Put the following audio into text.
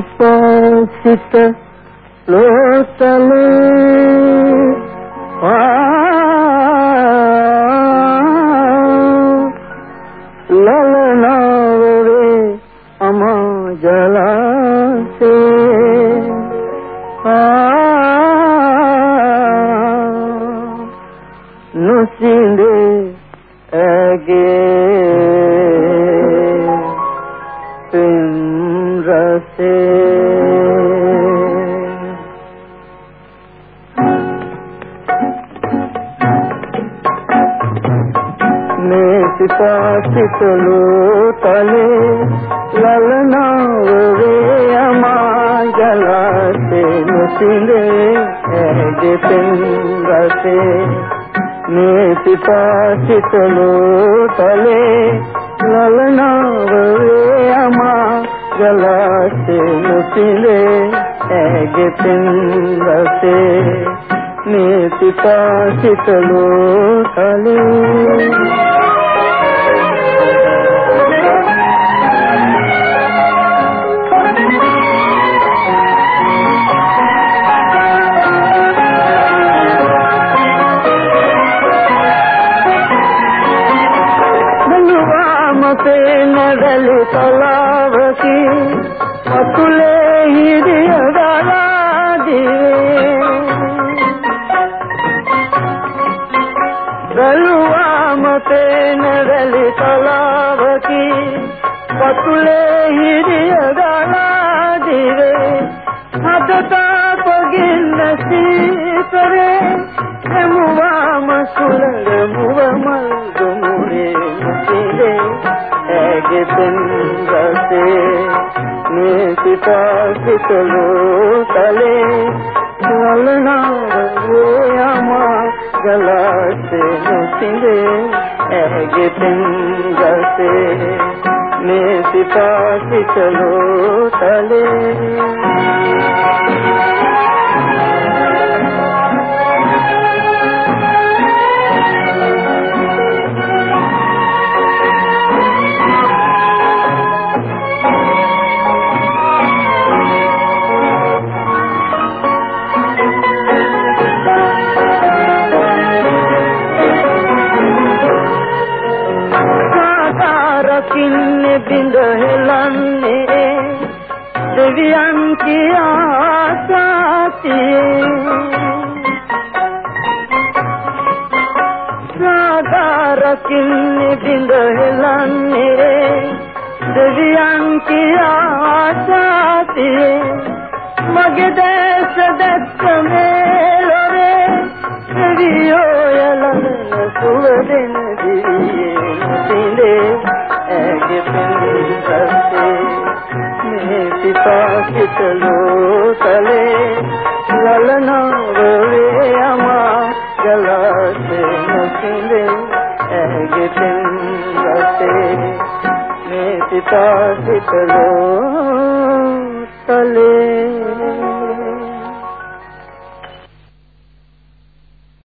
नितिपोषित लोचले ललनावरे अमा जला से नुसिंदे अगे ಸಿತಾಸಿತಳು ತಲೆ ಲಲನಾವೇ ಅಮಾಂಗಲಾಸೆ ಮುಸಿಲೆ ಹೇಗೆ ಪಿಂಗಸೆ ನೇಸಿತಾಸಿತಳು ತಲೆ ಲಲನಾವೇ ಅಮಾಂಗಲಾಸೆ ಮುಸಿಲೆ ಹೇಗೆ ಪಿಂಗಸೆ నేసితాచితలో కలే ಮತೆ ನಡಲು ತಲಾವಕಿ ಮಕ್ಕಳೇ ಹಿರಿಯದಾರ පේන වැලි තලාවකි. පතුලේ හිරිය දරා දිවේ හදතා පොගින්න සීතරේ. එමුවාම සුළඟ මුව මල් දුමුරේ මුතිලේ ඇගේ පෙන් රසේ මේ සිතා සිතලු තලේ. ලලනාව යමා गला से मुसिले ऐगे पिंग से। ने सिपा चलो तले। බිඳ හෙලන්නේ දෙවියන් කියා සාතියේ. සාදා රකින්නේ බිඳ හෙලන්නේ දෙවියන් කියා සාතියේ. මගේ දැස දැක්ක මේලොරේ දෙවියෝ යලන සුවදෙන දිවියේ පිපා සිතලෝ තලේ ලලනාව වේ යමා ජලසේ මුතිලේ ඇගේ පින්සසේ මේ පිපා සිතලෝ තලේ